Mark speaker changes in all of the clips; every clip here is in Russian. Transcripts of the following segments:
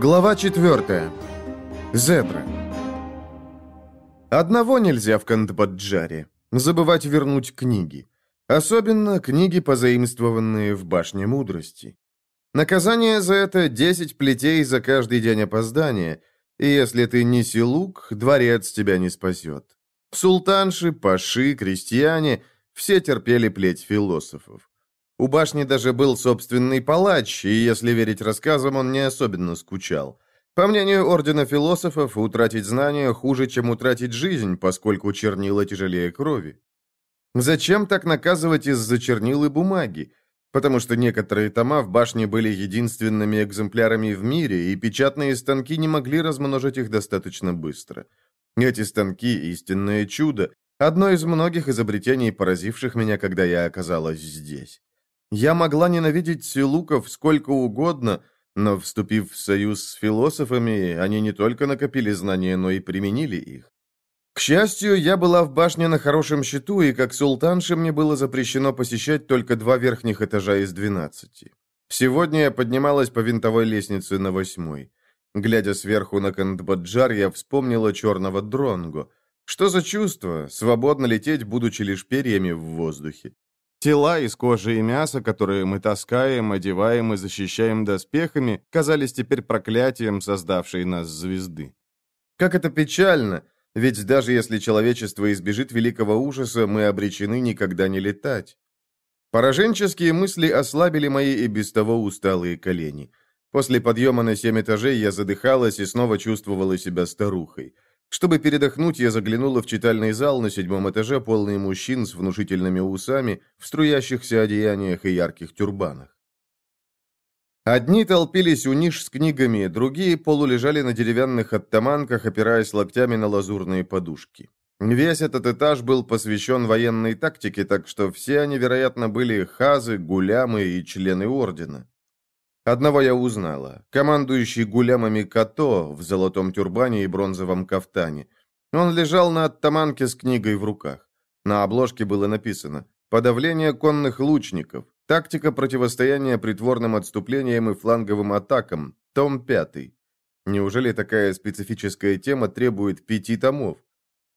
Speaker 1: Глава 4. Зебра. Одного нельзя в Кандбаджаре. Забывать вернуть книги. Особенно книги, позаимствованные в Башне Мудрости. Наказание за это 10 плетей за каждый день опоздания, и если ты не силук, дворец тебя не спасет. Султанши, паши, крестьяне – все терпели плеть философов. У башни даже был собственный палач, и, если верить рассказам, он не особенно скучал. По мнению Ордена Философов, утратить знания хуже, чем утратить жизнь, поскольку чернила тяжелее крови. Зачем так наказывать из-за чернил и бумаги? Потому что некоторые тома в башне были единственными экземплярами в мире, и печатные станки не могли размножить их достаточно быстро. Эти станки – истинное чудо, одно из многих изобретений, поразивших меня, когда я оказалась здесь. Я могла ненавидеть силуков сколько угодно, но, вступив в союз с философами, они не только накопили знания, но и применили их. К счастью, я была в башне на хорошем счету, и как султанше мне было запрещено посещать только два верхних этажа из двенадцати. Сегодня я поднималась по винтовой лестнице на восьмой. Глядя сверху на Кандбаджар, я вспомнила черного дронго. Что за чувство, свободно лететь, будучи лишь перьями в воздухе? Тела из кожи и мяса, которые мы таскаем, одеваем и защищаем доспехами, казались теперь проклятием создавшей нас звезды. Как это печально, ведь даже если человечество избежит великого ужаса, мы обречены никогда не летать. Пораженческие мысли ослабили мои и без того усталые колени. После подъема на семь этажей я задыхалась и снова чувствовала себя старухой. Чтобы передохнуть, я заглянула в читальный зал на седьмом этаже, полный мужчин с внушительными усами, в струящихся одеяниях и ярких тюрбанах. Одни толпились у ниш с книгами, другие полулежали на деревянных оттаманках, опираясь локтями на лазурные подушки. Весь этот этаж был посвящен военной тактике, так что все они, вероятно, были хазы, гулямы и члены ордена. Одного я узнала. Командующий гулямами Като в золотом тюрбане и бронзовом кафтане. Он лежал на оттаманке с книгой в руках. На обложке было написано «Подавление конных лучников. Тактика противостояния притворным отступлениям и фланговым атакам. Том 5». Неужели такая специфическая тема требует пяти томов?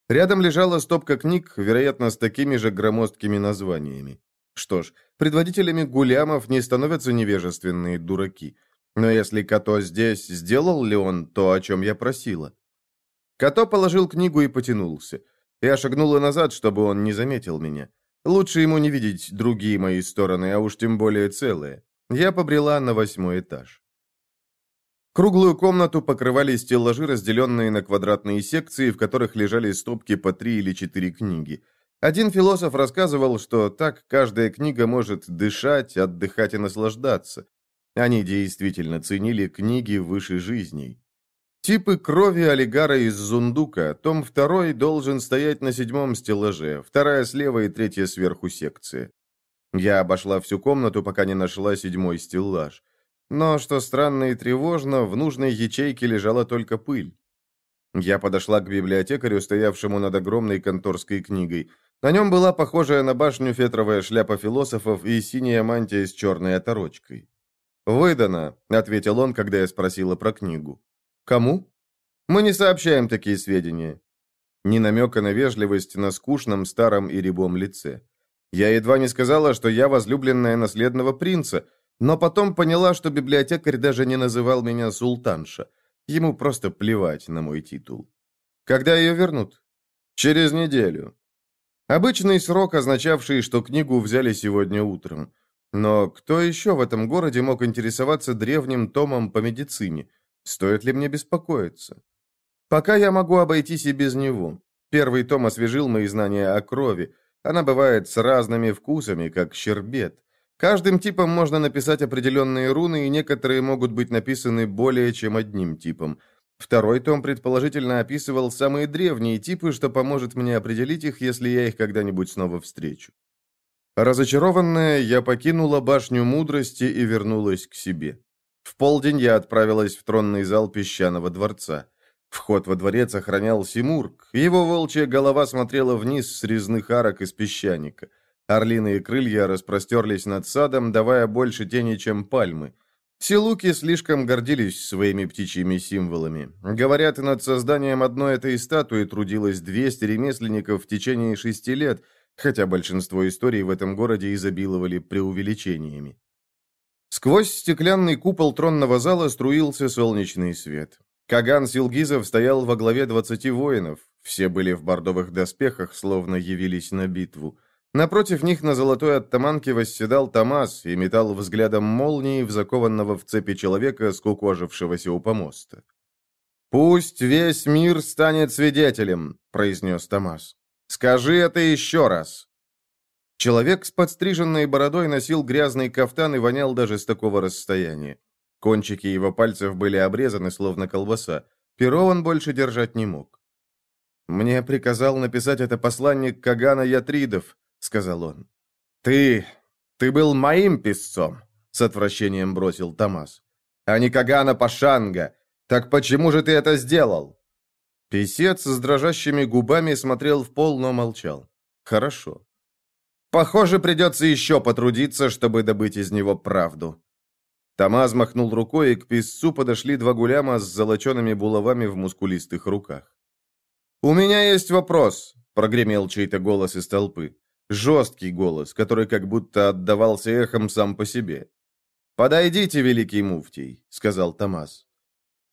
Speaker 1: Рядом лежала стопка книг, вероятно, с такими же громоздкими названиями. Что ж, предводителями гулямов не становятся невежественные дураки. Но если Като здесь, сделал ли он то, о чем я просила? Като положил книгу и потянулся. Я шагнула назад, чтобы он не заметил меня. Лучше ему не видеть другие мои стороны, а уж тем более целые. Я побрела на восьмой этаж. Круглую комнату покрывали стеллажи, разделенные на квадратные секции, в которых лежали стопки по три или четыре книги. Один философ рассказывал, что так каждая книга может дышать, отдыхать и наслаждаться. Они действительно ценили книги выше жизней. Типы крови олигара из Зундука, том второй должен стоять на седьмом стеллаже, вторая слева и третья сверху секции. Я обошла всю комнату, пока не нашла седьмой стеллаж. Но, что странно и тревожно, в нужной ячейке лежала только пыль. Я подошла к библиотекарю, стоявшему над огромной конторской книгой. На нем была похожая на башню фетровая шляпа философов и синяя мантия с черной оторочкой. «Выдано», — ответил он, когда я спросила про книгу. «Кому?» «Мы не сообщаем такие сведения». Ни намека на вежливость на скучном, старом и рябом лице. Я едва не сказала, что я возлюбленная наследного принца, но потом поняла, что библиотекарь даже не называл меня султанша. Ему просто плевать на мой титул. «Когда ее вернут?» «Через неделю. Обычный срок, означавший, что книгу взяли сегодня утром. Но кто еще в этом городе мог интересоваться древним томом по медицине? Стоит ли мне беспокоиться? Пока я могу обойтись и без него. Первый том освежил мои знания о крови. Она бывает с разными вкусами, как щербет. Каждым типом можно написать определенные руны, и некоторые могут быть написаны более чем одним типом – Второй том предположительно описывал самые древние типы, что поможет мне определить их, если я их когда-нибудь снова встречу. Разочарованная, я покинула башню мудрости и вернулась к себе. В полдень я отправилась в тронный зал песчаного дворца. Вход во дворец охранял Симург. Его волчья голова смотрела вниз с резных арок из песчаника. Орлиные крылья распростерлись над садом, давая больше тени, чем пальмы. Силуки слишком гордились своими птичьими символами. Говорят, над созданием одной этой статуи трудилось 200 ремесленников в течение шести лет, хотя большинство историй в этом городе изобиловали преувеличениями. Сквозь стеклянный купол тронного зала струился солнечный свет. Каган Силгизов стоял во главе двадцати воинов. Все были в бордовых доспехах, словно явились на битву. Напротив них на золотой оттаманке восседал Томас и метал взглядом молнии в закованного в цепи человека, скукожившегося у помоста. «Пусть весь мир станет свидетелем», — произнес Томас. «Скажи это еще раз». Человек с подстриженной бородой носил грязный кафтан и вонял даже с такого расстояния. Кончики его пальцев были обрезаны, словно колбаса. Перо он больше держать не мог. «Мне приказал написать это посланник Кагана Ятридов», — сказал он. «Ты... ты был моим писцом», — с отвращением бросил Томас. «А не Кагана Пашанга. Так почему же ты это сделал?» Писец с дрожащими губами смотрел в пол, но молчал. «Хорошо. Похоже, придется еще потрудиться, чтобы добыть из него правду». Тамаз махнул рукой, и к писцу подошли два гуляма с золочеными булавами в мускулистых руках. «У меня есть вопрос», — прогремел чей-то голос из толпы. Жесткий голос, который как будто отдавался эхом сам по себе. «Подойдите, великий муфтий», — сказал Тамаз.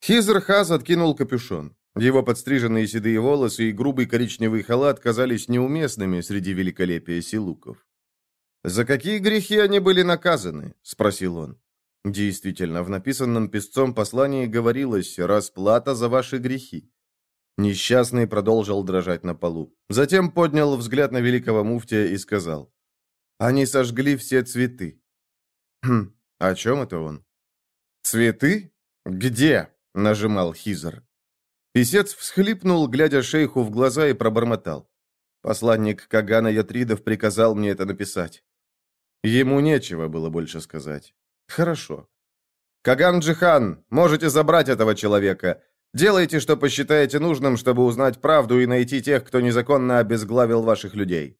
Speaker 1: Хизерхаз откинул капюшон. Его подстриженные седые волосы и грубый коричневый халат казались неуместными среди великолепия силуков. «За какие грехи они были наказаны?» — спросил он. Действительно, в написанном песцом послании говорилось «расплата за ваши грехи». Несчастный продолжил дрожать на полу. Затем поднял взгляд на великого муфтия и сказал «Они сожгли все цветы». «Хм, о чем это он?» «Цветы? Где?» — нажимал Хизер. Песец всхлипнул, глядя шейху в глаза, и пробормотал. Посланник Кагана Ятридов приказал мне это написать. Ему нечего было больше сказать. Хорошо. Каган Джихан, можете забрать этого человека. Делайте, что посчитаете нужным, чтобы узнать правду и найти тех, кто незаконно обезглавил ваших людей.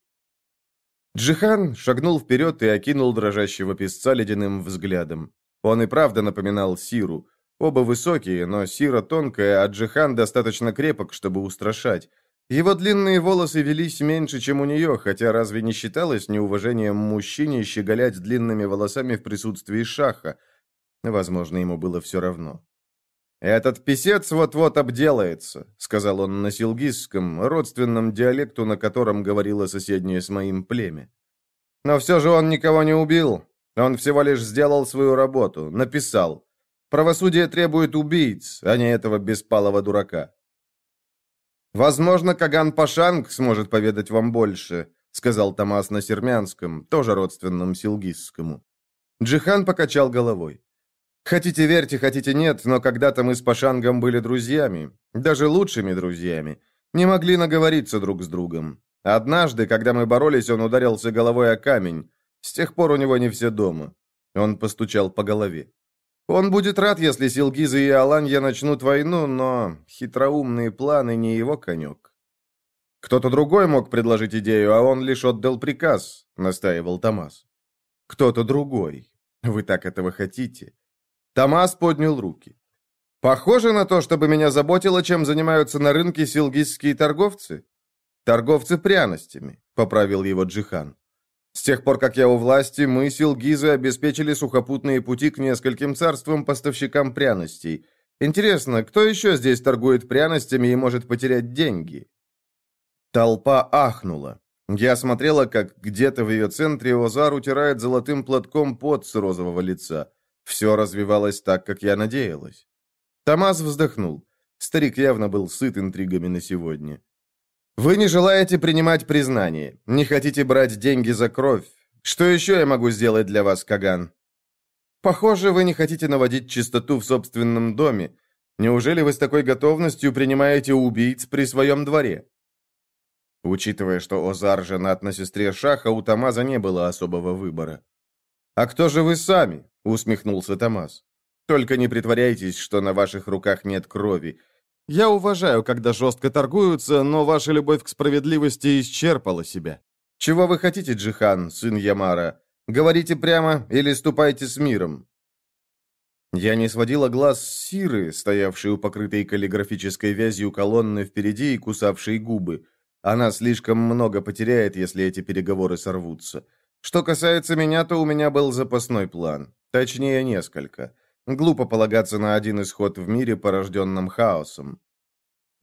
Speaker 1: Джихан шагнул вперед и окинул дрожащего песца ледяным взглядом. Он и правда напоминал Сиру. Оба высокие, но Сира тонкая, а Джихан достаточно крепок, чтобы устрашать. Его длинные волосы велись меньше, чем у нее, хотя разве не считалось неуважением мужчине щеголять длинными волосами в присутствии шаха? Возможно, ему было все равно. «Этот писец вот-вот обделается», — сказал он на силгизском, родственном диалекту, на котором говорило соседнее с моим племя. «Но все же он никого не убил. Он всего лишь сделал свою работу, написал. Правосудие требует убийц, а не этого беспалого дурака. «Возможно, Каган Пашанг сможет поведать вам больше», сказал Томас на сермянском, тоже родственном силгизскому. Джихан покачал головой. «Хотите верьте, хотите нет, но когда-то мы с Пашангом были друзьями, даже лучшими друзьями. Не могли наговориться друг с другом. Однажды, когда мы боролись, он ударился головой о камень. С тех пор у него не все дома». Он постучал по голове. Он будет рад, если Силгизы и Аланья начнут войну, но хитроумные планы не его конек. Кто-то другой мог предложить идею, а он лишь отдал приказ, настаивал Томас. Кто-то другой. Вы так этого хотите? Томас поднял руки. Похоже на то, чтобы меня заботило, чем занимаются на рынке силгизские торговцы. Торговцы пряностями, поправил его Джихан. С тех пор, как я у власти, мы, Силгизы, обеспечили сухопутные пути к нескольким царствам-поставщикам пряностей. Интересно, кто еще здесь торгует пряностями и может потерять деньги?» Толпа ахнула. Я смотрела, как где-то в ее центре Озар утирает золотым платком пот с розового лица. Все развивалось так, как я надеялась. Томас вздохнул. Старик явно был сыт интригами на сегодня. Вы не желаете принимать признание, не хотите брать деньги за кровь. Что еще я могу сделать для вас, Каган? Похоже, вы не хотите наводить чистоту в собственном доме. Неужели вы с такой готовностью принимаете убийц при своем дворе? Учитывая, что Озар женат на сестре Шаха, у Тамаза не было особого выбора. «А кто же вы сами?» — усмехнулся Тамаз. «Только не притворяйтесь, что на ваших руках нет крови. Я уважаю, когда жестко торгуются, но ваша любовь к справедливости исчерпала себя. Чего вы хотите, Джихан, сын Ямара? Говорите прямо или ступайте с миром?» Я не сводила глаз с Сиры, стоявшей у покрытой каллиграфической вязью колонны впереди и кусавшей губы. Она слишком много потеряет, если эти переговоры сорвутся. Что касается меня, то у меня был запасной план. Точнее, несколько. Глупо полагаться на один исход в мире, порожденном хаосом.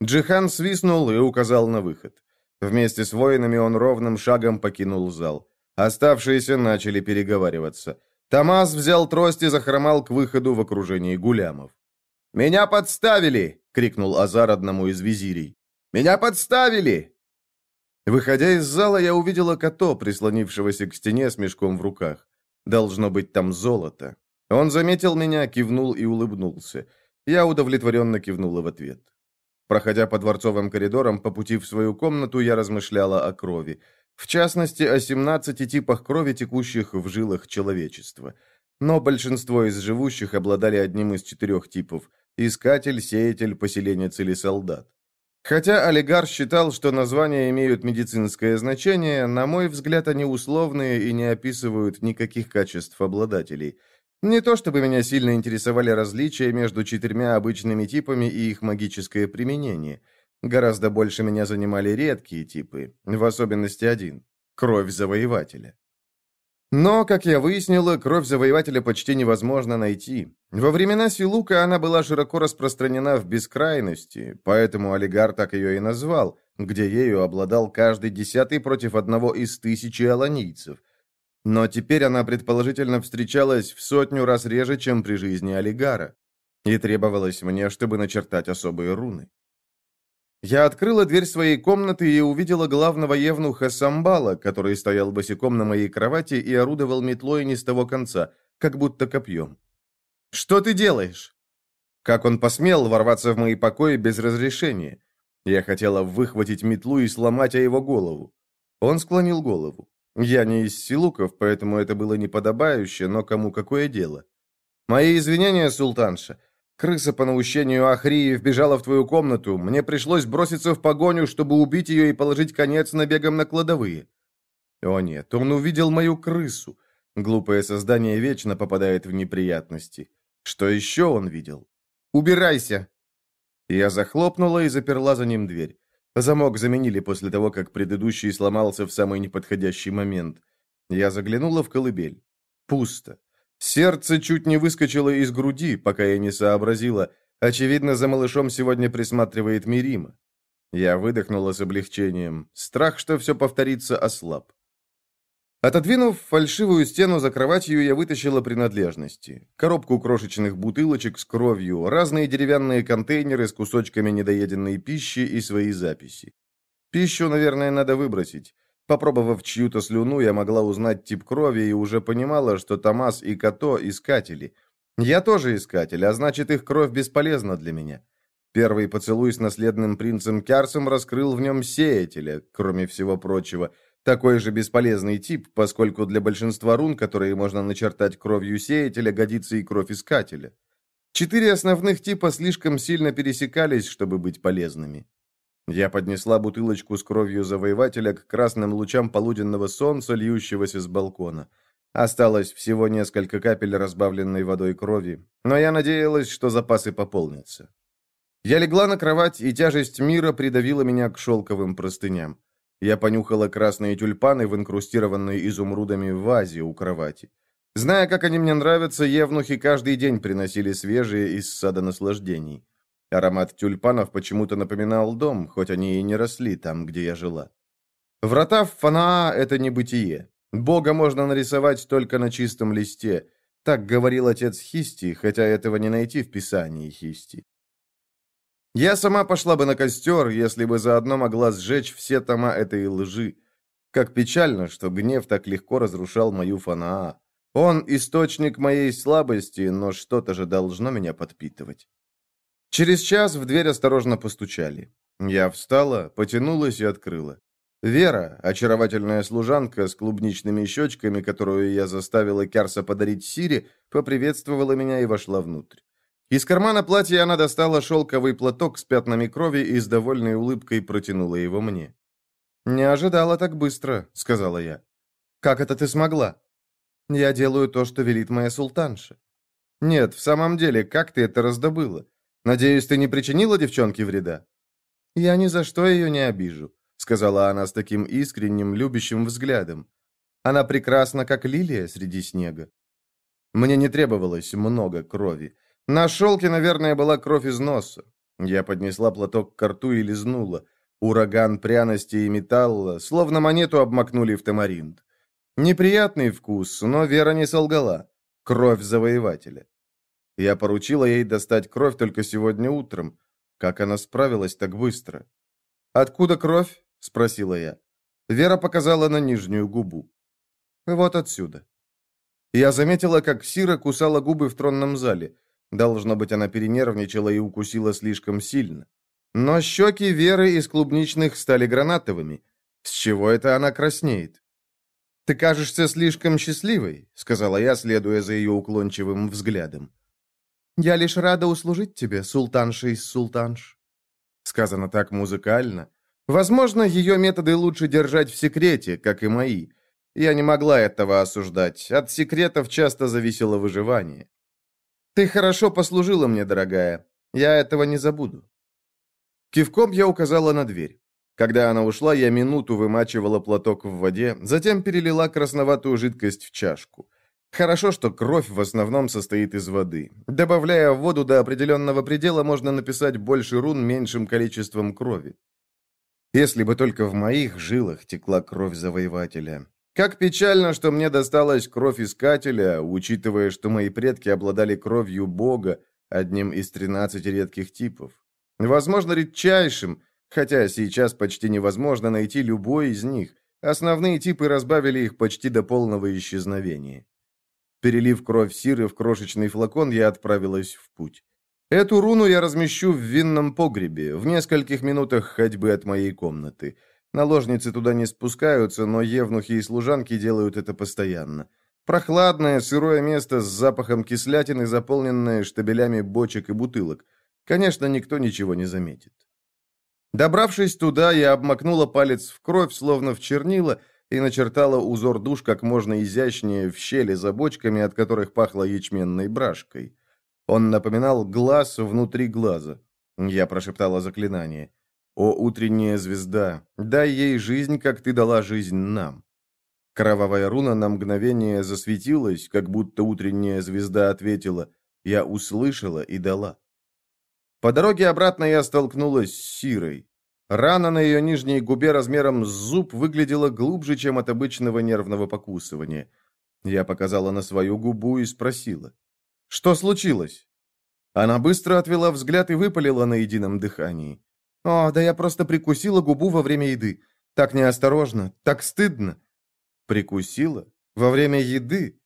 Speaker 1: Джихан свистнул и указал на выход. Вместе с воинами он ровным шагом покинул зал. Оставшиеся начали переговариваться. Тамас взял трость и захромал к выходу в окружении гулямов. «Меня подставили!» — крикнул Азар одному из визирей. «Меня подставили!» Выходя из зала, я увидела Като, прислонившегося к стене с мешком в руках. Должно быть там золото. Он заметил меня, кивнул и улыбнулся. Я удовлетворенно кивнула в ответ. Проходя по дворцовым коридорам, по пути в свою комнату, я размышляла о крови. В частности, о 17 типах крови, текущих в жилах человечества. Но большинство из живущих обладали одним из четырех типов – искатель, сеятель, поселенец или солдат. Хотя олигарх считал, что названия имеют медицинское значение, на мой взгляд, они условные и не описывают никаких качеств обладателей. Не то чтобы меня сильно интересовали различия между четырьмя обычными типами и их магическое применение. Гораздо больше меня занимали редкие типы, в особенности один – кровь завоевателя. Но, как я выяснила, кровь завоевателя почти невозможно найти. Во времена Силука она была широко распространена в бескрайности, поэтому олигарх так ее и назвал, где ею обладал каждый десятый против одного из тысячи аланийцев. Но теперь она предположительно встречалась в сотню раз реже, чем при жизни олигара. И требовалось мне, чтобы начертать особые руны. Я открыла дверь своей комнаты и увидела главного евнуха Самбала, который стоял босиком на моей кровати и орудовал метлой не с того конца, как будто копьем. «Что ты делаешь?» Как он посмел ворваться в мои покои без разрешения? Я хотела выхватить метлу и сломать о его голову. Он склонил голову. Я не из силуков, поэтому это было неподобающе, но кому какое дело? Мои извинения, султанша. Крыса по наущению Ахрии вбежала в твою комнату. Мне пришлось броситься в погоню, чтобы убить ее и положить конец набегам на кладовые. О нет, он увидел мою крысу. Глупое создание вечно попадает в неприятности. Что еще он видел? «Убирайся!» Я захлопнула и заперла за ним дверь. Замок заменили после того, как предыдущий сломался в самый неподходящий момент. Я заглянула в колыбель. Пусто. Сердце чуть не выскочило из груди, пока я не сообразила. Очевидно, за малышом сегодня присматривает Мирима. Я выдохнула с облегчением. Страх, что все повторится, ослаб. Отодвинув фальшивую стену за кроватью, я вытащила принадлежности. Коробку крошечных бутылочек с кровью, разные деревянные контейнеры с кусочками недоеденной пищи и свои записи. Пищу, наверное, надо выбросить. Попробовав чью-то слюну, я могла узнать тип крови и уже понимала, что Томас и Като – искатели. Я тоже искатель, а значит, их кровь бесполезна для меня. Первый поцелуй с наследным принцем Кярсом раскрыл в нем сеятеля, кроме всего прочего. Такой же бесполезный тип, поскольку для большинства рун, которые можно начертать кровью сеятеля, годится и кровь искателя. Четыре основных типа слишком сильно пересекались, чтобы быть полезными. Я поднесла бутылочку с кровью завоевателя к красным лучам полуденного солнца, льющегося с балкона. Осталось всего несколько капель разбавленной водой крови, но я надеялась, что запасы пополнятся. Я легла на кровать, и тяжесть мира придавила меня к шелковым простыням. Я понюхала красные тюльпаны в инкрустированной изумрудами вазе у кровати. Зная, как они мне нравятся, евнухи каждый день приносили свежие из сада наслаждений. Аромат тюльпанов почему-то напоминал дом, хоть они и не росли там, где я жила. Врата в Фанаа — это не бытие. Бога можно нарисовать только на чистом листе. Так говорил отец Хисти, хотя этого не найти в писании Хисти. Я сама пошла бы на костер, если бы заодно могла сжечь все тома этой лжи. Как печально, что гнев так легко разрушал мою Фанаа. Он источник моей слабости, но что-то же должно меня подпитывать. Через час в дверь осторожно постучали. Я встала, потянулась и открыла. Вера, очаровательная служанка с клубничными щечками, которую я заставила Кярса подарить Сире, поприветствовала меня и вошла внутрь. Из кармана платья она достала шелковый платок с пятнами крови и с довольной улыбкой протянула его мне. «Не ожидала так быстро», — сказала я. «Как это ты смогла?» «Я делаю то, что велит моя султанша». «Нет, в самом деле, как ты это раздобыла? Надеюсь, ты не причинила девчонке вреда?» «Я ни за что ее не обижу», — сказала она с таким искренним, любящим взглядом. «Она прекрасна, как лилия среди снега». Мне не требовалось много крови. На шелке, наверное, была кровь из носа. Я поднесла платок к рту и лизнула. Ураган пряности и металла, словно монету обмакнули в тамаринт. Неприятный вкус, но Вера не солгала. Кровь завоевателя. Я поручила ей достать кровь только сегодня утром. Как она справилась так быстро? «Откуда кровь?» — спросила я. Вера показала на нижнюю губу. «Вот отсюда». Я заметила, как Сира кусала губы в тронном зале. Должно быть, она перенервничала и укусила слишком сильно. Но щеки Веры из клубничных стали гранатовыми. С чего это она краснеет? «Ты кажешься слишком счастливой», — сказала я, следуя за ее уклончивым взглядом. «Я лишь рада услужить тебе, султанша из султанш». Сказано так музыкально. Возможно, ее методы лучше держать в секрете, как и мои. Я не могла этого осуждать. От секретов часто зависело выживание. «Ты хорошо послужила мне, дорогая. Я этого не забуду». Кивком я указала на дверь. Когда она ушла, я минуту вымачивала платок в воде, затем перелила красноватую жидкость в чашку. Хорошо, что кровь в основном состоит из воды. Добавляя воду до определенного предела, можно написать больше рун меньшим количеством крови. Если бы только в моих жилах текла кровь завоевателя. Как печально, что мне досталась кровь искателя, учитывая, что мои предки обладали кровью бога, одним из 13 редких типов. Возможно, редчайшим, хотя сейчас почти невозможно найти любой из них. Основные типы разбавили их почти до полного исчезновения. Перелив кровь Сиры в крошечный флакон, я отправилась в путь. Эту руну я размещу в винном погребе, в нескольких минутах ходьбы от моей комнаты. Наложницы туда не спускаются, но евнухи и служанки делают это постоянно. Прохладное, сырое место с запахом кислятины, заполненное штабелями бочек и бутылок. Конечно, никто ничего не заметит. Добравшись туда, я обмакнула палец в кровь, словно в чернила, и начертала узор душ как можно изящнее в щели за бочками, от которых пахло ячменной брашкой. Он напоминал глаз внутри глаза. Я прошептала заклинание. «О, утренняя звезда, дай ей жизнь, как ты дала жизнь нам». Кровавая руна на мгновение засветилась, как будто утренняя звезда ответила «Я услышала и дала». По дороге обратно я столкнулась с Сирой. Рана на ее нижней губе размером с зуб выглядела глубже, чем от обычного нервного покусывания. Я показала на свою губу и спросила. «Что случилось?» Она быстро отвела взгляд и выпалила на едином дыхании. «О, да я просто прикусила губу во время еды. Так неосторожно, так стыдно». «Прикусила? Во время еды?»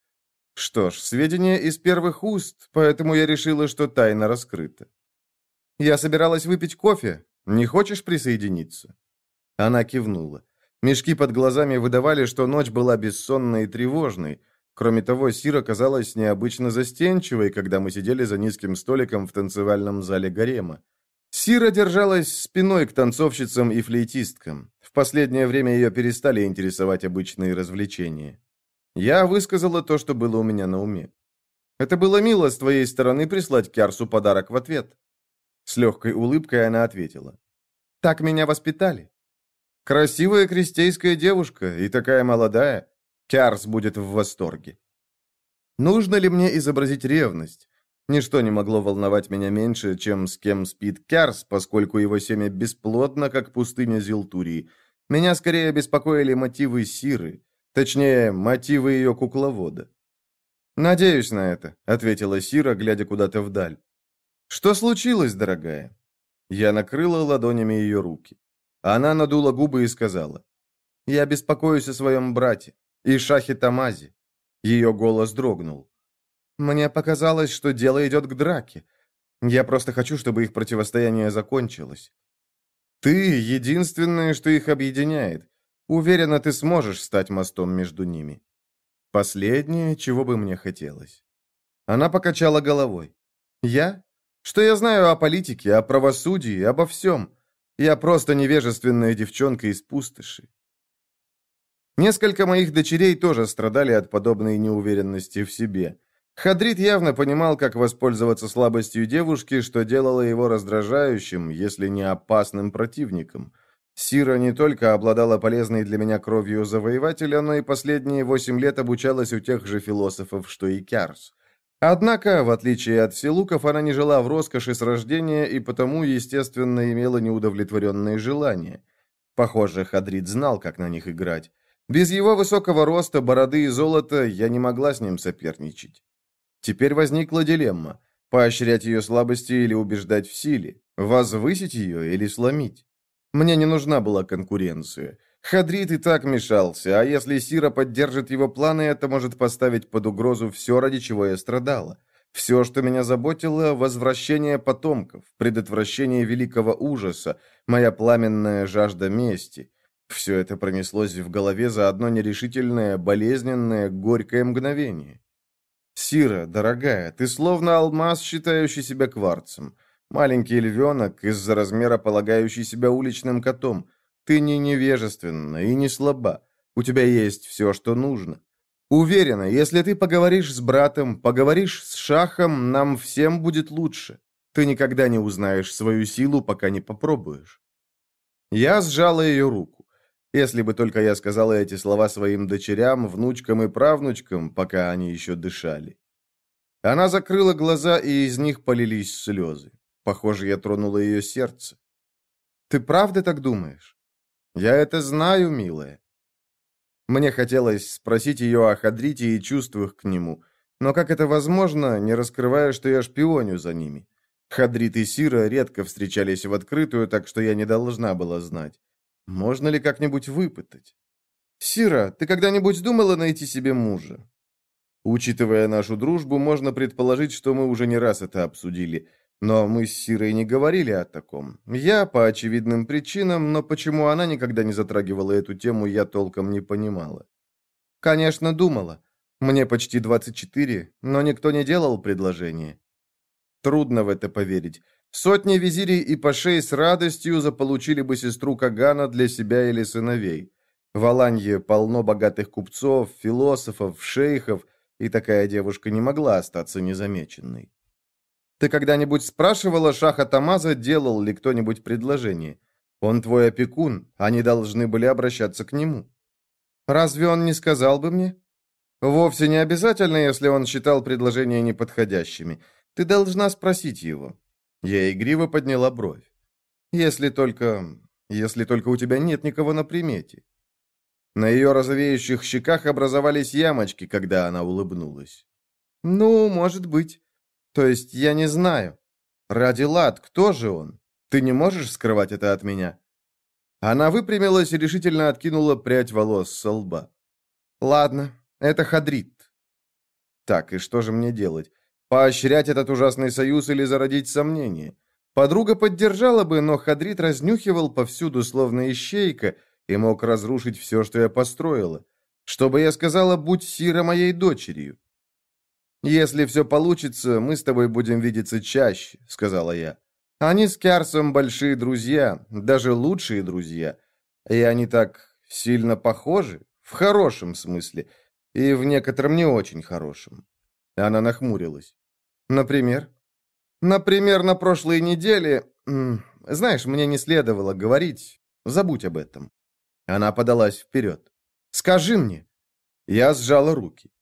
Speaker 1: Что ж, сведения из первых уст, поэтому я решила, что тайна раскрыта. Я собиралась выпить кофе, не хочешь присоединиться?» Она кивнула. Мешки под глазами выдавали, что ночь была бессонной и тревожной. Кроме того, Сира казалась необычно застенчивой, когда мы сидели за низким столиком в танцевальном зале гарема. Сира держалась спиной к танцовщицам и флейтисткам. В последнее время ее перестали интересовать обычные развлечения. Я высказала то, что было у меня на уме. Это было мило с твоей стороны прислать Кярсу подарок в ответ. С легкой улыбкой она ответила. «Так меня воспитали. Красивая крестейская девушка и такая молодая. Кярс будет в восторге. Нужно ли мне изобразить ревность? Ничто не могло волновать меня меньше, чем с кем спит Кярс, поскольку его семя бесплодно, как пустыня Зилтурии. Меня скорее беспокоили мотивы Сиры, точнее, мотивы ее кукловода. «Надеюсь на это», — ответила Сира, глядя куда-то вдаль. «Что случилось, дорогая?» Я накрыла ладонями ее руки. Она надула губы и сказала. «Я беспокоюсь о своем брате, и Шахе Тамазе». Ее голос дрогнул. «Мне показалось, что дело идет к драке. Я просто хочу, чтобы их противостояние закончилось. Ты — единственное, что их объединяет. Уверена, ты сможешь стать мостом между ними. Последнее, чего бы мне хотелось». Она покачала головой. «Я? Что я знаю о политике, о правосудии, обо всем? Я просто невежественная девчонка из пустоши. Несколько моих дочерей тоже страдали от подобной неуверенности в себе. Хадрид явно понимал, как воспользоваться слабостью девушки, что делало его раздражающим, если не опасным противником. Сира не только обладала полезной для меня кровью завоевателя, но и последние восемь лет обучалась у тех же философов, что и Кярс. Однако, в отличие от Силуков, она не жила в роскоши с рождения и потому, естественно, имела неудовлетворенные желания. Похоже, Хадрид знал, как на них играть. Без его высокого роста, бороды и золота я не могла с ним соперничать. Теперь возникла дилемма – поощрять ее слабости или убеждать в силе, возвысить ее или сломить. Мне не нужна была конкуренция. Хадрид и так мешался, а если Сира поддержит его планы, это может поставить под угрозу все, ради чего я страдала. Все, что меня заботило – возвращение потомков, предотвращение великого ужаса, моя пламенная жажда мести. Все это пронеслось в голове за одно нерешительное, болезненное, горькое мгновение. «Сира, дорогая, ты словно алмаз, считающий себя кварцем. Маленький львенок, из-за размера полагающий себя уличным котом. Ты не невежественна и не слаба. У тебя есть все, что нужно. Уверена, если ты поговоришь с братом, поговоришь с шахом, нам всем будет лучше. Ты никогда не узнаешь свою силу, пока не попробуешь». Я сжала ее руку. Если бы только я сказала эти слова своим дочерям, внучкам и правнучкам, пока они еще дышали. Она закрыла глаза, и из них полились слезы. Похоже, я тронула ее сердце. «Ты правда так думаешь?» «Я это знаю, милая». Мне хотелось спросить ее о Хадрите и чувствах к нему, но как это возможно, не раскрывая, что я шпионю за ними? Хадрит и Сира редко встречались в открытую, так что я не должна была знать. Можно ли как-нибудь выпытать? «Сира, ты когда-нибудь думала найти себе мужа?» Учитывая нашу дружбу, можно предположить, что мы уже не раз это обсудили – но мы с Сирой не говорили о таком. Я по очевидным причинам, но почему она никогда не затрагивала эту тему, я толком не понимала. Конечно, думала. Мне почти 24, но никто не делал предложение. Трудно в это поверить. Сотни визирей и пашей с радостью заполучили бы сестру Кагана для себя или сыновей. В Аланье полно богатых купцов, философов, шейхов, и такая девушка не могла остаться незамеченной. Ты когда-нибудь спрашивала Шаха Тамаза, делал ли кто-нибудь предложение? Он твой опекун, они должны были обращаться к нему. Разве он не сказал бы мне? Вовсе не обязательно, если он считал предложения неподходящими. Ты должна спросить его. Я игриво подняла бровь. Если только... если только у тебя нет никого на примете. На ее розовеющих щеках образовались ямочки, когда она улыбнулась. «Ну, может быть. То есть я не знаю. Ради лад, кто же он? Ты не можешь скрывать это от меня?» Она выпрямилась и решительно откинула прядь волос со лба. «Ладно, это Хадрит». «Так, и что же мне делать? Поощрять этот ужасный союз или зародить сомнения?» Подруга поддержала бы, но Хадрит разнюхивал повсюду, словно ищейка, и мог разрушить все, что я построила. Чтобы я сказала, будь Сира моей дочерью. «Если все получится, мы с тобой будем видеться чаще», — сказала я. «Они с Кярсом большие друзья, даже лучшие друзья. И они так сильно похожи, в хорошем смысле, и в некотором не очень хорошем». Она нахмурилась. «Например?» «Например, на прошлой неделе... Знаешь, мне не следовало говорить. Забудь об этом». Она подалась вперед. «Скажи мне». Я сжала руки.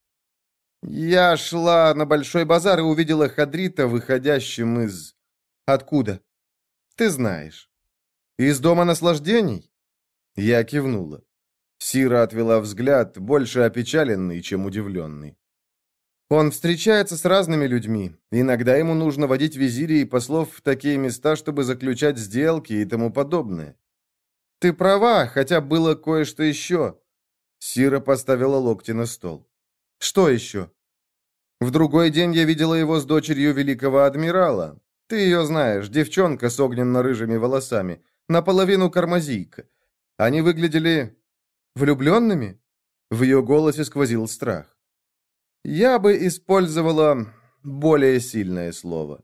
Speaker 1: Я шла на большой базар и увидела Хадрита, выходящим из... Откуда? Ты знаешь. Из дома наслаждений? Я кивнула. Сира отвела взгляд, больше опечаленный, чем удивленный. Он встречается с разными людьми. Иногда ему нужно водить визирей и послов в такие места, чтобы заключать сделки и тому подобное. Ты права, хотя было кое-что еще. Сира поставила локти на стол. Что еще? В другой день я видела его с дочерью великого адмирала. Ты ее знаешь, девчонка с огненно-рыжими волосами, наполовину кармазийка. Они выглядели влюбленными? В ее голосе сквозил страх. Я бы использовала более сильное слово.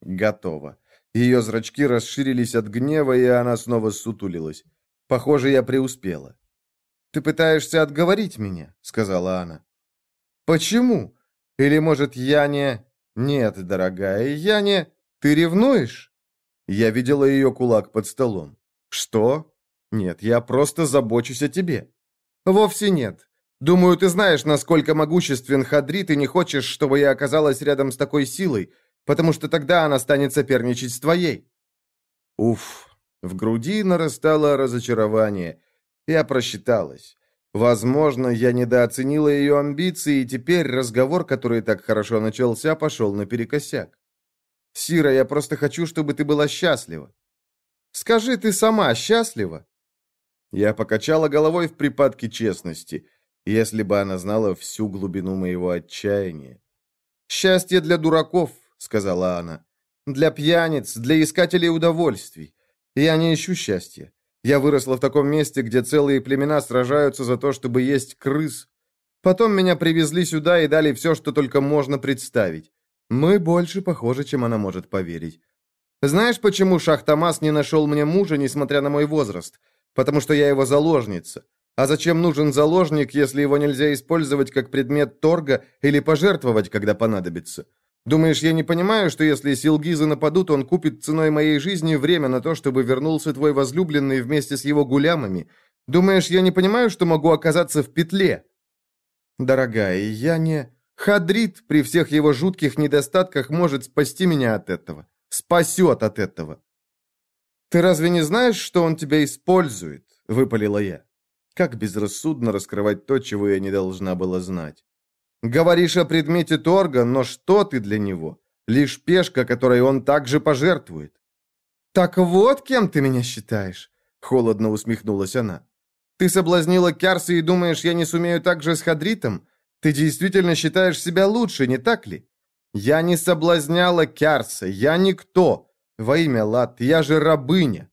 Speaker 1: Готово. Ее зрачки расширились от гнева, и она снова сутулилась. Похоже, я преуспела. «Ты пытаешься отговорить меня», — сказала она. «Почему? Или, может, я не... Нет, дорогая, я не... Ты ревнуешь? Я видела ее кулак под столом. Что? Нет, я просто забочусь о тебе. Вовсе нет. Думаю, ты знаешь, насколько могуществен Хадрит, и не хочешь, чтобы я оказалась рядом с такой силой, потому что тогда она станет соперничать с твоей. Уф, в груди нарастало разочарование. Я просчиталась. Возможно, я недооценила ее амбиции, и теперь разговор, который так хорошо начался, пошел наперекосяк. «Сира, я просто хочу, чтобы ты была счастлива». «Скажи, ты сама счастлива?» Я покачала головой в припадке честности, если бы она знала всю глубину моего отчаяния. «Счастье для дураков», — сказала она. «Для пьяниц, для искателей удовольствий. Я не ищу счастья. Я выросла в таком месте, где целые племена сражаются за то, чтобы есть крыс. Потом меня привезли сюда и дали все, что только можно представить. Мы больше похожи, чем она может поверить. Знаешь, почему Шах Тамас не нашел мне мужа, несмотря на мой возраст? Потому что я его заложница. А зачем нужен заложник, если его нельзя использовать как предмет торга или пожертвовать, когда понадобится? Думаешь, я не понимаю, что если силгизы нападут, он купит ценой моей жизни время на то, чтобы вернулся твой возлюбленный вместе с его гулямами? Думаешь, я не понимаю, что могу оказаться в петле? Дорогая, я не... Хадрит при всех его жутких недостатках может спасти меня от этого. Спасет от этого. «Ты разве не знаешь, что он тебя использует?» — выпалила я. Как безрассудно раскрывать то, чего я не должна была знать. Говоришь о предмете торга, но что ты для него? Лишь пешка, которой он также пожертвует. Так вот, кем ты меня считаешь? Холодно усмехнулась она. Ты соблазнила Кярса и думаешь, я не сумею так же с Хадритом? Ты действительно считаешь себя лучше, не так ли? Я не соблазняла Кярса, я никто. Во имя Лат, я же рабыня.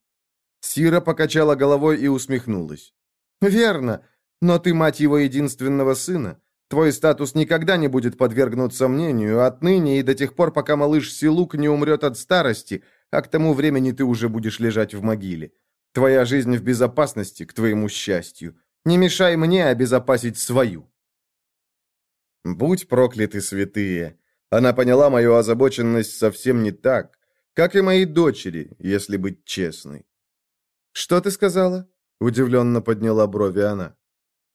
Speaker 1: Сира покачала головой и усмехнулась. Верно, но ты мать его единственного сына. Твой статус никогда не будет подвергнут сомнению отныне и до тех пор, пока малыш Силук не умрет от старости, а к тому времени ты уже будешь лежать в могиле. Твоя жизнь в безопасности, к твоему счастью. Не мешай мне обезопасить свою. Будь прокляты святые. Она поняла мою озабоченность совсем не так, как и мои дочери, если быть честной. «Что ты сказала?» — удивленно подняла брови она.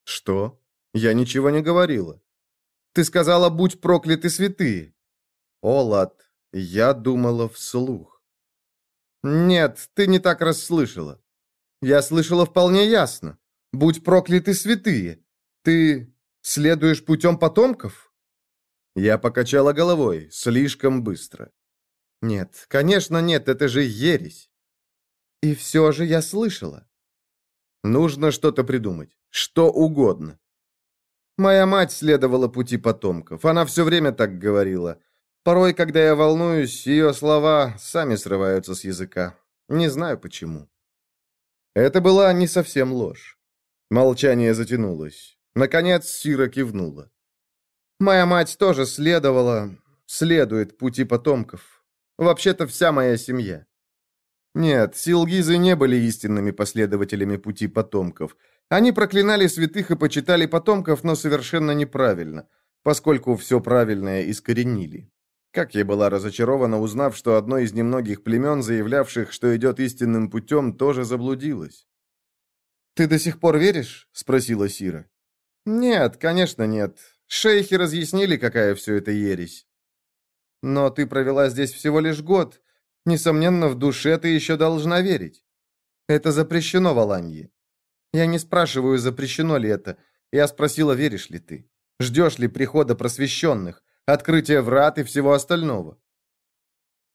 Speaker 1: «Что?» Я ничего не говорила. Ты сказала, будь прокляты святые. О, Лад, я думала вслух. Нет, ты не так расслышала. Я слышала вполне ясно. Будь прокляты святые. Ты следуешь путем потомков? Я покачала головой, слишком быстро. Нет, конечно нет, это же ересь. И все же я слышала. Нужно что-то придумать, что угодно. Моя мать следовала пути потомков. Она все время так говорила. Порой, когда я волнуюсь, ее слова сами срываются с языка. Не знаю почему. Это была не совсем ложь. Молчание затянулось. Наконец Сира кивнула. Моя мать тоже следовала, следует пути потомков. Вообще-то вся моя семья. Нет, силгизы не были истинными последователями пути потомков – они проклинали святых и почитали потомков, но совершенно неправильно, поскольку все правильное искоренили. Как я была разочарована, узнав, что одно из немногих племен, заявлявших, что идет истинным путем, тоже заблудилось. «Ты до сих пор веришь?» — спросила Сира. «Нет, конечно нет. Шейхи разъяснили, какая все это ересь. Но ты провела здесь всего лишь год. Несомненно, в душе ты еще должна верить. Это запрещено в Аланье. Я не спрашиваю, запрещено ли это. Я спросила, веришь ли ты. Ждешь ли прихода просвещенных, открытия врат и всего остального?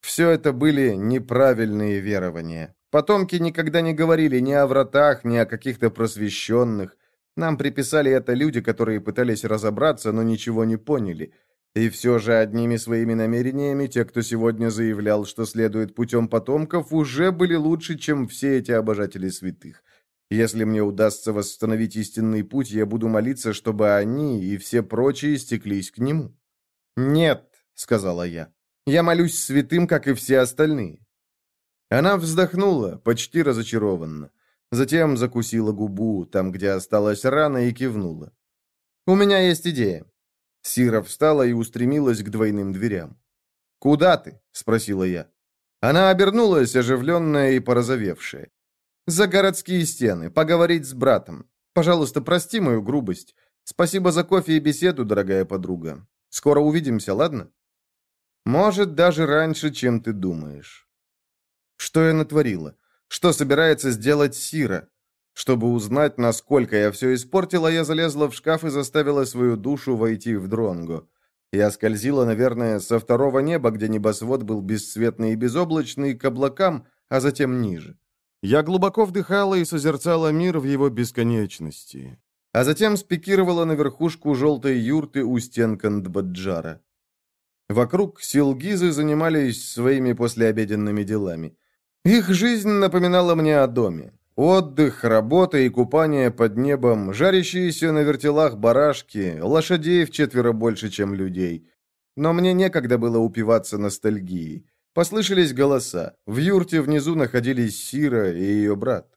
Speaker 1: Все это были неправильные верования. Потомки никогда не говорили ни о вратах, ни о каких-то просвещенных. Нам приписали это люди, которые пытались разобраться, но ничего не поняли. И все же одними своими намерениями те, кто сегодня заявлял, что следует путем потомков, уже были лучше, чем все эти обожатели святых. Если мне удастся восстановить истинный путь, я буду молиться, чтобы они и все прочие стеклись к нему». «Нет», — сказала я, — «я молюсь святым, как и все остальные». Она вздохнула, почти разочарованно. Затем закусила губу, там, где осталась рана, и кивнула. «У меня есть идея. Сира встала и устремилась к двойным дверям. «Куда ты?» — спросила я. Она обернулась, оживленная и порозовевшая. «За городские стены, поговорить с братом. Пожалуйста, прости мою грубость. Спасибо за кофе и беседу, дорогая подруга. Скоро увидимся, ладно?» «Может, даже раньше, чем ты думаешь». Что я натворила? Что собирается сделать Сира? Чтобы узнать, насколько я все испортила, я залезла в шкаф и заставила свою душу войти в Дронго. Я скользила, наверное, со второго неба, где небосвод был бесцветный и безоблачный, к облакам, а затем ниже. Я глубоко вдыхала и созерцала мир в его бесконечности. А затем спикировала на верхушку желтой юрты у стен Кандбаджара. Вокруг силгизы занимались своими послеобеденными делами. Их жизнь напоминала мне о доме. Отдых, работа и купание под небом, жарящиеся на вертелах барашки, лошадей в четверо больше, чем людей. Но мне некогда было упиваться ностальгией. Послышались голоса. В юрте внизу находились Сира и ее брат.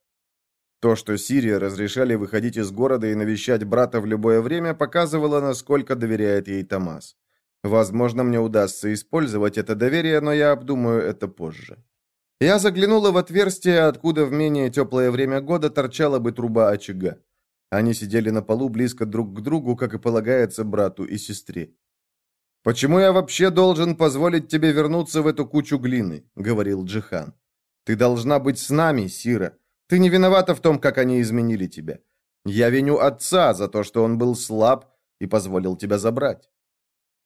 Speaker 1: То, что Сирия разрешали выходить из города и навещать брата в любое время, показывало, насколько доверяет ей Томас. Возможно, мне удастся использовать это доверие, но я обдумаю это позже. Я заглянула в отверстие, откуда в менее теплое время года торчала бы труба очага. Они сидели на полу близко друг к другу, как и полагается брату и сестре. «Почему я вообще должен позволить тебе вернуться в эту кучу глины?» — говорил Джихан. «Ты должна быть с нами, Сира. Ты не виновата в том, как они изменили тебя. Я виню отца за то, что он был слаб и позволил тебя забрать».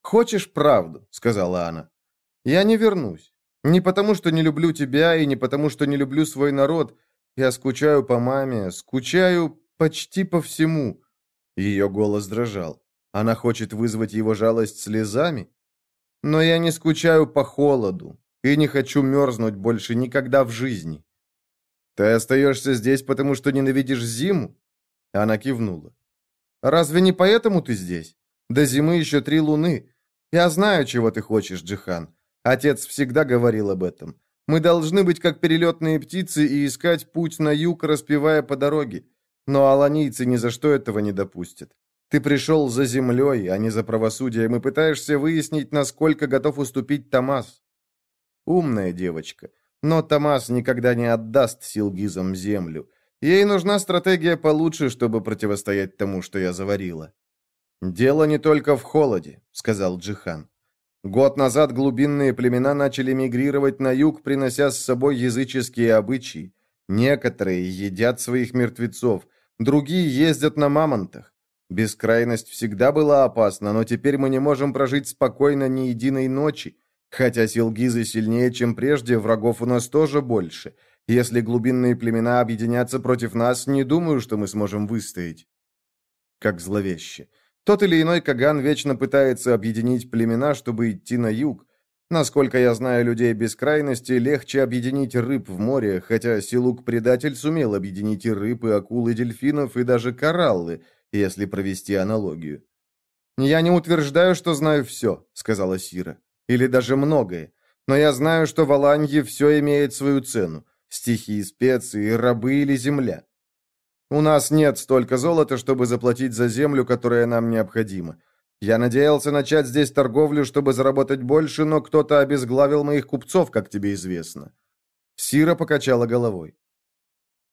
Speaker 1: «Хочешь правду?» — сказала она. «Я не вернусь. Не потому, что не люблю тебя, и не потому, что не люблю свой народ. Я скучаю по маме, скучаю почти по всему». Ее голос дрожал. Она хочет вызвать его жалость слезами? Но я не скучаю по холоду и не хочу мерзнуть больше никогда в жизни. Ты остаешься здесь, потому что ненавидишь зиму? Она кивнула. Разве не поэтому ты здесь? До зимы еще три луны. Я знаю, чего ты хочешь, Джихан. Отец всегда говорил об этом. Мы должны быть как перелетные птицы и искать путь на юг, распевая по дороге. Но аланийцы ни за что этого не допустят. Ты пришел за землей, а не за правосудием, и пытаешься выяснить, насколько готов уступить Томас. Умная девочка. Но Томас никогда не отдаст силгизам землю. Ей нужна стратегия получше, чтобы противостоять тому, что я заварила. «Дело не только в холоде», — сказал Джихан. Год назад глубинные племена начали мигрировать на юг, принося с собой языческие обычаи. Некоторые едят своих мертвецов, другие ездят на мамонтах. Бескрайность всегда была опасна, но теперь мы не можем прожить спокойно ни единой ночи. Хотя силгизы сильнее, чем прежде, врагов у нас тоже больше. Если глубинные племена объединятся против нас, не думаю, что мы сможем выстоять. Как зловеще. Тот или иной Каган вечно пытается объединить племена, чтобы идти на юг. Насколько я знаю людей бескрайности, легче объединить рыб в море, хотя Силук-предатель сумел объединить и рыб, и акул, и дельфинов, и даже кораллы, если провести аналогию. «Я не утверждаю, что знаю все», — сказала Сира. «Или даже многое. Но я знаю, что в Аланье все имеет свою цену. Стихи, специи, рабы или земля. У нас нет столько золота, чтобы заплатить за землю, которая нам необходима. Я надеялся начать здесь торговлю, чтобы заработать больше, но кто-то обезглавил моих купцов, как тебе известно». Сира покачала головой.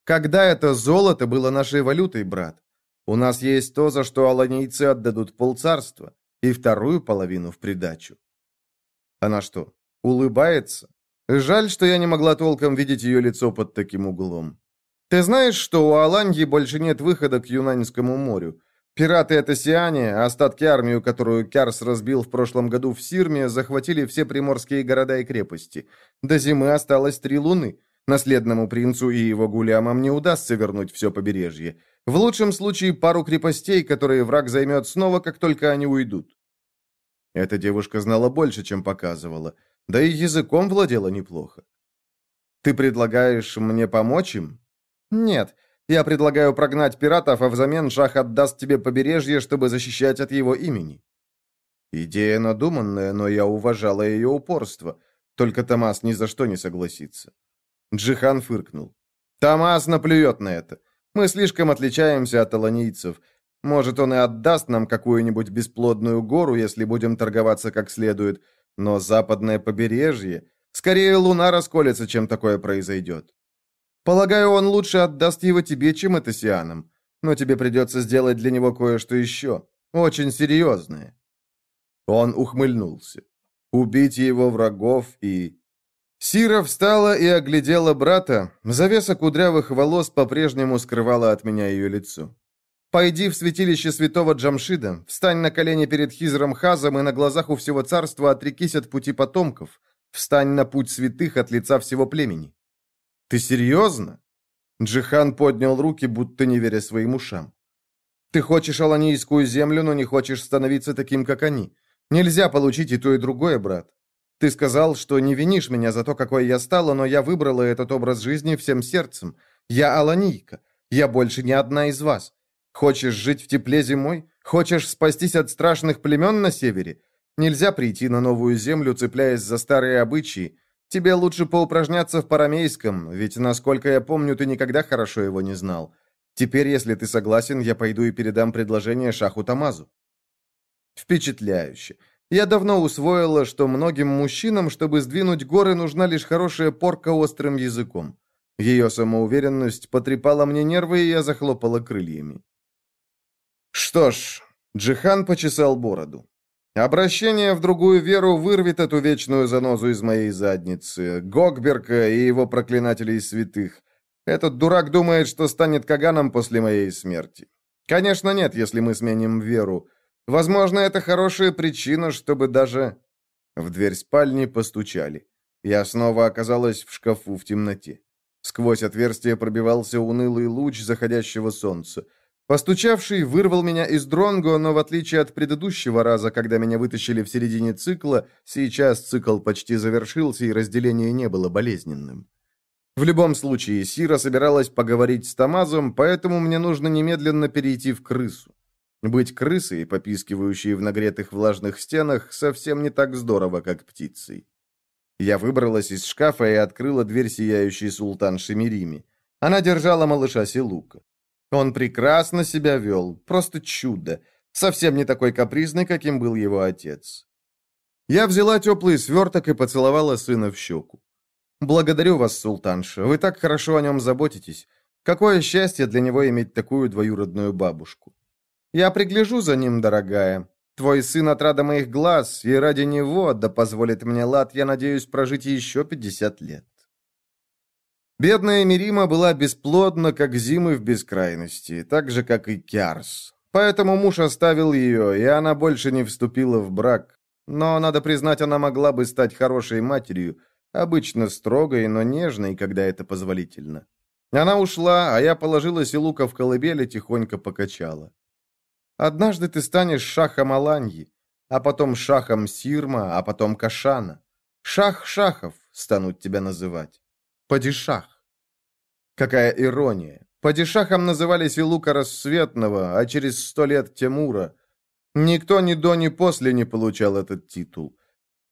Speaker 1: «Когда это золото было нашей валютой, брат? У нас есть то, за что аланийцы отдадут полцарства, и вторую половину в придачу». Она что, улыбается? Жаль, что я не могла толком видеть ее лицо под таким углом. Ты знаешь, что у Аланьи больше нет выхода к Юнаньскому морю? Пираты это Сиане, остатки армии, которую Кярс разбил в прошлом году в Сирме, захватили все приморские города и крепости. До зимы осталось три луны. Наследному принцу и его гулямам не удастся вернуть все побережье. В лучшем случае пару крепостей, которые враг займет снова, как только они уйдут. Эта девушка знала больше, чем показывала. Да и языком владела неплохо. «Ты предлагаешь мне помочь им?» «Нет, я предлагаю прогнать пиратов, а взамен Шах отдаст тебе побережье, чтобы защищать от его имени». Идея надуманная, но я уважала ее упорство. Только Томас ни за что не согласится. Джихан фыркнул. «Томас наплюет на это. Мы слишком отличаемся от аланийцев. Может, он и отдаст нам какую-нибудь бесплодную гору, если будем торговаться как следует, но западное побережье... Скорее, луна расколется, чем такое произойдет. Полагаю, он лучше отдаст его тебе, чем это Сианам. Но тебе придется сделать для него кое-что еще. Очень серьезное». Он ухмыльнулся. «Убить его врагов и...» Сира встала и оглядела брата. Завеса кудрявых волос по-прежнему скрывала от меня ее лицо. «Пойди в святилище святого Джамшида, встань на колени перед Хизром Хазом и на глазах у всего царства отрекись от пути потомков. Встань на путь святых от лица всего племени». «Ты серьезно?» Джихан поднял руки, будто не веря своим ушам. «Ты хочешь аланийскую землю, но не хочешь становиться таким, как они. Нельзя получить и то, и другое, брат. Ты сказал, что не винишь меня за то, какой я стала, но я выбрала этот образ жизни всем сердцем. Я аланийка. Я больше не одна из вас. Хочешь жить в тепле зимой? Хочешь спастись от страшных племен на севере? Нельзя прийти на новую землю, цепляясь за старые обычаи. Тебе лучше поупражняться в парамейском, ведь, насколько я помню, ты никогда хорошо его не знал. Теперь, если ты согласен, я пойду и передам предложение Шаху Тамазу». Впечатляюще. Я давно усвоила, что многим мужчинам, чтобы сдвинуть горы, нужна лишь хорошая порка острым языком. Ее самоуверенность потрепала мне нервы, и я захлопала крыльями. Что ж, Джихан почесал бороду. Обращение в другую веру вырвет эту вечную занозу из моей задницы. Гогберка и его проклинателей святых. Этот дурак думает, что станет Каганом после моей смерти. Конечно, нет, если мы сменим веру. Возможно, это хорошая причина, чтобы даже... В дверь спальни постучали. Я снова оказалась в шкафу в темноте. Сквозь отверстие пробивался унылый луч заходящего солнца. Постучавший вырвал меня из дронго, но в отличие от предыдущего раза, когда меня вытащили в середине цикла, сейчас цикл почти завершился и разделение не было болезненным. В любом случае, Сира собиралась поговорить с Тамазом, поэтому мне нужно немедленно перейти в крысу. Быть крысой, попискивающей в нагретых влажных стенах, совсем не так здорово, как птицей. Я выбралась из шкафа и открыла дверь сияющей султан Шемирими. Она держала малыша Силука. Он прекрасно себя вел, просто чудо. Совсем не такой капризный, каким был его отец. Я взяла теплый сверток и поцеловала сына в щеку. «Благодарю вас, султанша, вы так хорошо о нем заботитесь. Какое счастье для него иметь такую двоюродную бабушку. Я пригляжу за ним, дорогая. Твой сын отрада моих глаз, и ради него, да позволит мне лад, я надеюсь прожить еще пятьдесят лет». Бедная Мирима была бесплодна, как зимы в бескрайности, так же, как и Кярс. Поэтому муж оставил ее, и она больше не вступила в брак. Но, надо признать, она могла бы стать хорошей матерью, обычно строгой, но нежной, когда это позволительно. Она ушла, а я положила Силука в колыбель и тихонько покачала. «Однажды ты станешь шахом Аланьи, а потом шахом Сирма, а потом Кашана. Шах шахов станут тебя называть. Падишах. Какая ирония. Падишахом назывались и Лука Рассветного, а через сто лет Тимура. Никто ни до, ни после не получал этот титул.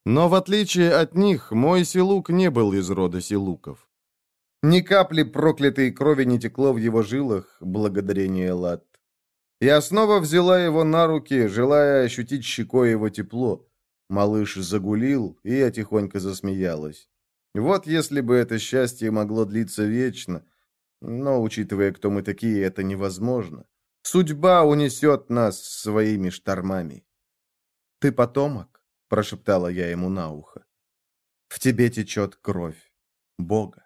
Speaker 1: Но в отличие от них, мой Силук не был из рода Силуков. Ни капли проклятой крови не текло в его жилах, благодарение Лат. Я снова взяла его на руки, желая ощутить щекой его тепло. Малыш загулил, и я тихонько засмеялась. Вот если бы это счастье могло длиться вечно. Но, учитывая, кто мы такие, это невозможно. Судьба унесет нас своими штормами. «Ты потомок», — прошептала я ему на ухо. «В тебе течет кровь Бога».